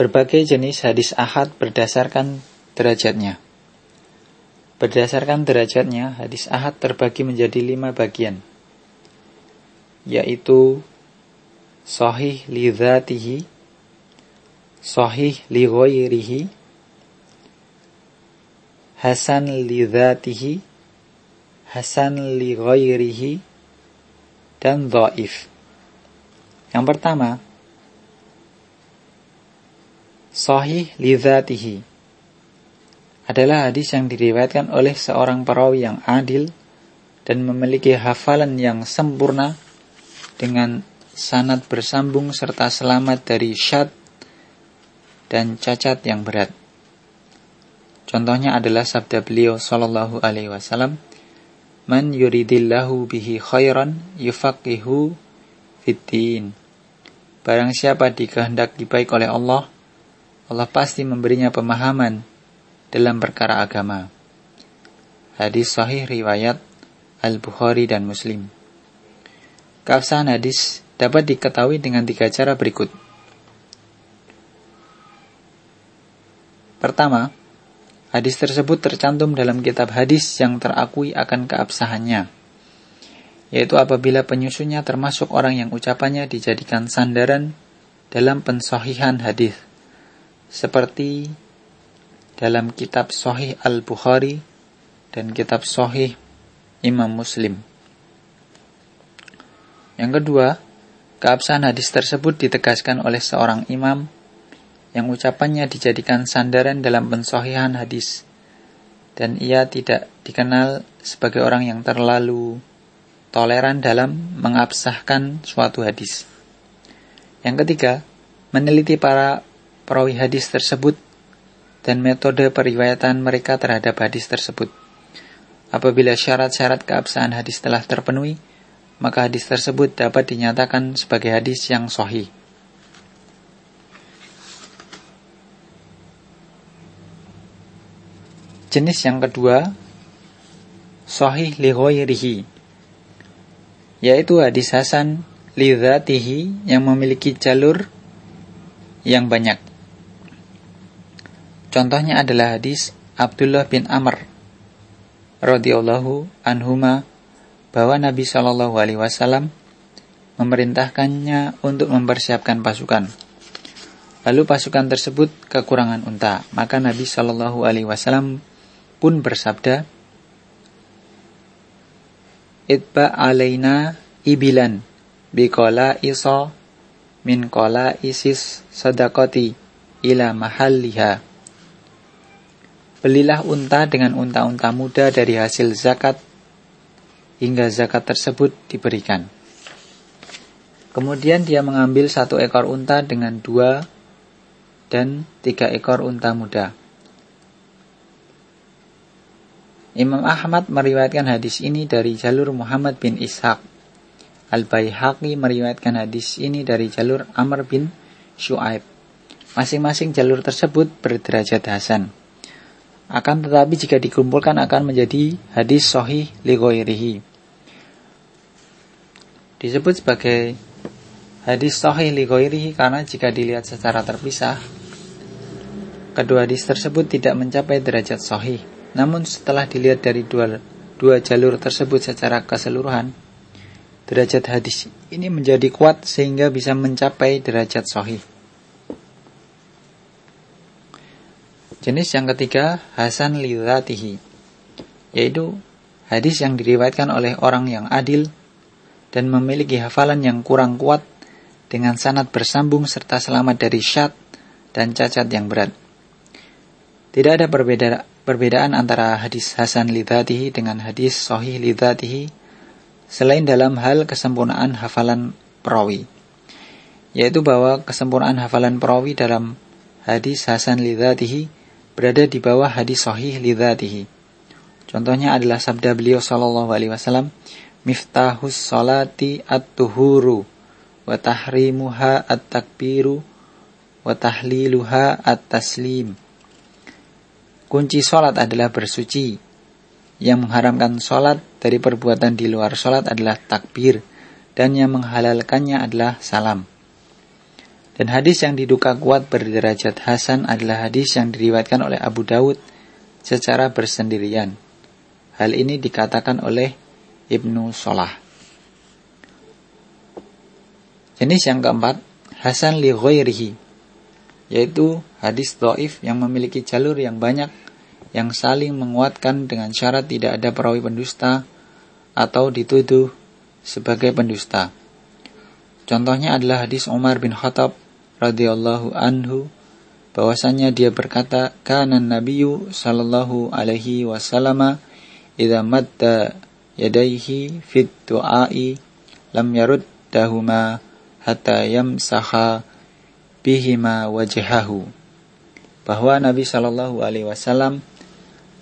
Berbagai jenis hadis ahad berdasarkan derajatnya. Berdasarkan derajatnya, hadis ahad terbagi menjadi lima bagian, yaitu sahih li dhatihi, sahih li ghairihi, hasan li dhatihi, hasan li ghairihi, dan dhaif. Yang pertama, sahih li dhatihi adalah hadis yang diriwayatkan oleh seorang perawi yang adil dan memiliki hafalan yang sempurna dengan sanad bersambung serta selamat dari syad dan cacat yang berat. Contohnya adalah sabda beliau sallallahu alaihi wasallam, "Man yuridillahu bihi khairan yufaqihu fitin." Barang siapa dikehendaki baik oleh Allah, Allah pasti memberinya pemahaman dalam perkara agama. Hadis sahih riwayat Al-Bukhari dan Muslim. Keabsahan hadis dapat diketahui dengan tiga cara berikut. Pertama, hadis tersebut tercantum dalam kitab hadis yang terakui akan keabsahannya, yaitu apabila penyusunnya termasuk orang yang ucapannya dijadikan sandaran dalam pensohihan hadis, seperti dalam kitab Sahih Al-Bukhari dan kitab Sahih Imam Muslim. Yang kedua, keabsahan hadis tersebut ditegaskan oleh seorang imam yang ucapannya dijadikan sandaran dalam pensohihan hadis dan ia tidak dikenal sebagai orang yang terlalu toleran dalam mengabsahkan suatu hadis. Yang ketiga, meneliti para perawi hadis tersebut dan metode periwayatan mereka terhadap hadis tersebut. Apabila syarat-syarat keabsahan hadis telah terpenuhi, maka hadis tersebut dapat dinyatakan sebagai hadis yang sahih. Jenis yang kedua, sahih li ghairihi, yaitu hadis hasan li yang memiliki jalur yang banyak. Contohnya adalah hadis Abdullah bin Amr radhiyallahu anhuma bahwa Nabi Shallallahu alaihi wasallam memerintahkannya untuk mempersiapkan pasukan. Lalu pasukan tersebut kekurangan unta, maka Nabi Shallallahu alaihi wasallam pun bersabda, "Itba alaina ibilan bikola iso min kola isis sadakoti ila mahalliha." Belilah unta dengan unta-unta muda dari hasil zakat hingga zakat tersebut diberikan. Kemudian dia mengambil satu ekor unta dengan dua dan tiga ekor unta muda. Imam Ahmad meriwayatkan hadis ini dari jalur Muhammad bin Ishaq. Al-Baihaqi meriwayatkan hadis ini dari jalur Amr bin Shu'aib. Masing-masing jalur tersebut berderajat hasan. Akan tetapi jika dikumpulkan akan menjadi hadis sahih li ghairihi. Disebut sebagai hadis sahih li ghairihi karena jika dilihat secara terpisah kedua hadis tersebut tidak mencapai derajat sahih. Namun setelah dilihat dari dua, dua jalur tersebut secara keseluruhan, derajat hadis ini menjadi kuat sehingga bisa mencapai derajat sahih. Jenis yang ketiga, Hasan lidhatihi, yaitu hadis yang diriwayatkan oleh orang yang adil dan memiliki hafalan yang kurang kuat dengan sanad bersambung serta selamat dari syad dan cacat yang berat. Tidak ada perbeda, perbedaan antara hadis Hasan lidhatihi dengan hadis Sahih lidhatihi selain dalam hal kesempurnaan hafalan perawi, yaitu bahwa kesempurnaan hafalan perawi dalam hadis Hasan lidhatihi berada di bawah hadis sahih lidzatihi. Contohnya adalah sabda beliau sallallahu alaihi wasallam, "Miftahus salati at-tuhuru wa tahrimuha at-takbiru wa tahliluha at-taslim." Kunci salat adalah bersuci. Yang mengharamkan salat dari perbuatan di luar salat adalah takbir dan yang menghalalkannya adalah salam. Dan hadis yang diduga kuat berderajat hasan adalah hadis yang diriwayatkan oleh Abu Dawud secara bersendirian. Hal ini dikatakan oleh Ibnu Solah. Jenis yang keempat, Hasan li ghairihi, yaitu hadis doif yang memiliki jalur yang banyak yang saling menguatkan dengan syarat tidak ada perawi pendusta atau dituduh sebagai pendusta. Contohnya adalah hadis Umar bin Khattab radhiyallahu anhu bahwasanya dia berkata kana nabiyyu sallallahu alaihi wasallam idza madda yadaihi fit du'ai lam yaruddahuma hatta yamsaha bihima wajhahu. Bahwa Nabi Shallallahu Alaihi Wasallam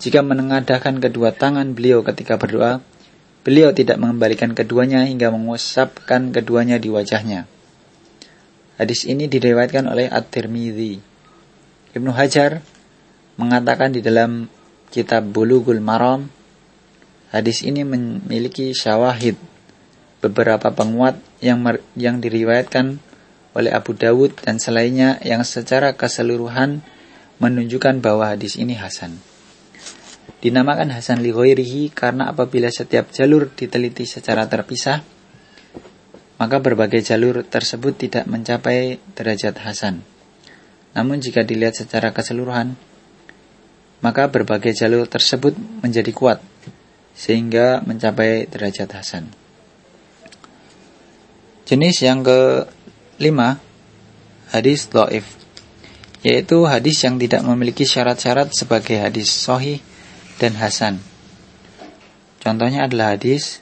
jika menengadahkan kedua tangan beliau ketika berdoa, beliau tidak mengembalikan keduanya hingga mengusapkan keduanya di wajahnya. Hadis ini diriwayatkan oleh At-Tirmidzi. Ibnu Hajar mengatakan di dalam kitab Bulughul Maram, hadis ini memiliki syawahid beberapa penguat yang yang diriwayatkan oleh Abu Dawud dan selainnya yang secara keseluruhan menunjukkan bahwa hadis ini hasan. Dinamakan hasan li ghairihi karena apabila setiap jalur diteliti secara terpisah, maka berbagai jalur tersebut tidak mencapai derajat hasan. Namun jika dilihat secara keseluruhan, maka berbagai jalur tersebut menjadi kuat sehingga mencapai derajat hasan. Jenis yang kelima, hadis do'if, yaitu hadis yang tidak memiliki syarat-syarat sebagai hadis sohi dan hasan. Contohnya adalah hadis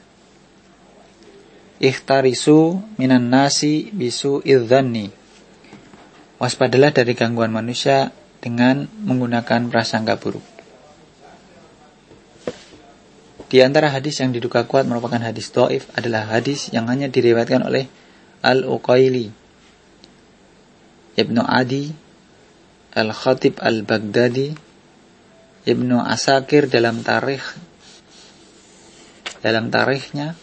Ikhtarisu minan nasi bisu idzanni. Waspadalah dari gangguan manusia dengan menggunakan prasangka buruk. Di antara hadis yang diduga kuat merupakan hadis do'if adalah hadis yang hanya diriwayatkan oleh Al-Uqaili, Ibnu Adi, Al-Khatib Al-Baghdadi, Ibnu Asakir dalam tarikh dalam tarikhnya,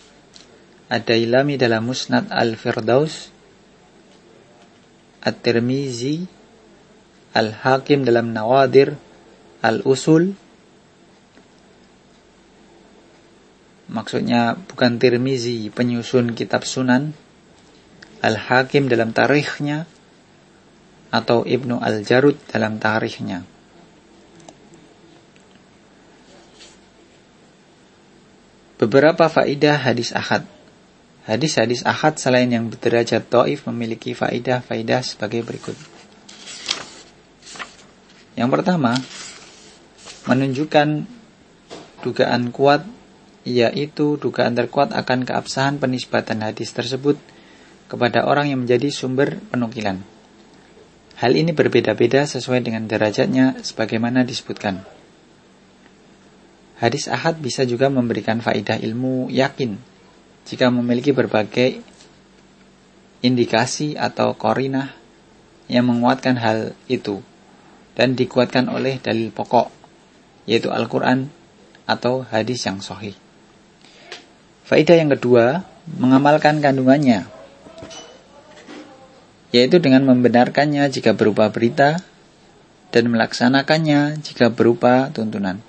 ada Ilami dalam Musnad Al-Firdaus, At-Tirmizi, Al-Hakim dalam Nawadir, Al-Usul, maksudnya bukan Tirmizi penyusun kitab Sunan, Al-Hakim dalam tarikhnya, atau Ibnu Al-Jarud dalam tarikhnya. Beberapa faidah hadis ahad. Hadis-hadis ahad selain yang berderajat to'if memiliki faidah-faidah sebagai berikut. Yang pertama, menunjukkan dugaan kuat yaitu dugaan terkuat akan keabsahan penisbatan hadis tersebut kepada orang yang menjadi sumber penukilan. Hal ini berbeda-beda sesuai dengan derajatnya sebagaimana disebutkan. Hadis ahad bisa juga memberikan faidah ilmu yakin jika memiliki berbagai indikasi atau korinah yang menguatkan hal itu dan dikuatkan oleh dalil pokok yaitu Al-Quran atau hadis yang sahih. Faidah yang kedua, mengamalkan kandungannya, yaitu dengan membenarkannya jika berupa berita dan melaksanakannya jika berupa tuntunan.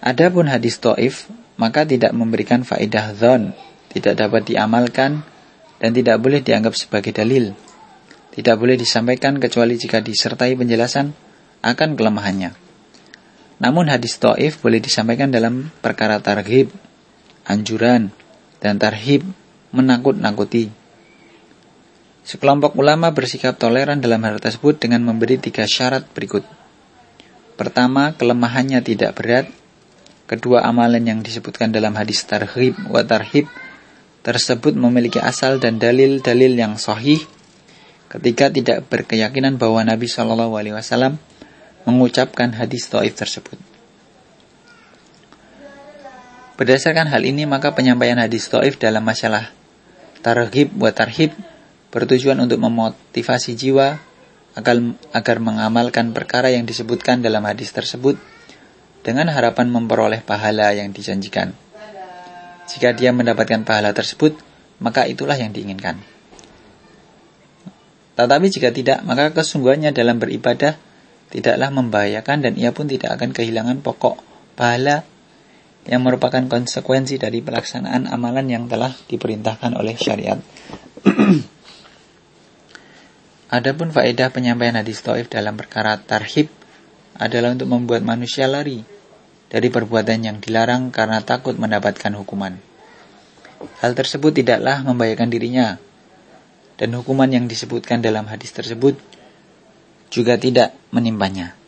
Adapun hadis to'if, maka tidak memberikan faidah zon, tidak dapat diamalkan, dan tidak boleh dianggap sebagai dalil. Tidak boleh disampaikan kecuali jika disertai penjelasan akan kelemahannya. Namun hadis to'if boleh disampaikan dalam perkara targhib, anjuran, dan tarhib menakut-nakuti. Sekelompok ulama bersikap toleran dalam hal tersebut dengan memberi tiga syarat berikut. Pertama, kelemahannya tidak berat. Kedua, amalan yang disebutkan dalam hadis tarhib wa tarhib tersebut memiliki asal dan dalil-dalil yang sahih. Ketika tidak berkeyakinan bahwa Nabi Shallallahu Alaihi Wasallam mengucapkan hadis taif tersebut. Berdasarkan hal ini maka penyampaian hadis taif dalam masalah targhib wa tarhib bertujuan untuk memotivasi jiwa agar mengamalkan perkara yang disebutkan dalam hadis tersebut dengan harapan memperoleh pahala yang dijanjikan. Jika dia mendapatkan pahala tersebut, maka itulah yang diinginkan. Tetapi jika tidak, maka kesungguhannya dalam beribadah tidaklah membahayakan dan ia pun tidak akan kehilangan pokok pahala yang merupakan konsekuensi dari pelaksanaan amalan yang telah diperintahkan oleh syariat. Adapun faedah penyampaian hadis taif dalam perkara tarhib adalah untuk membuat manusia lari dari perbuatan yang dilarang karena takut mendapatkan hukuman. Hal tersebut tidaklah membahayakan dirinya, dan hukuman yang disebutkan dalam hadis tersebut juga tidak menimpanya.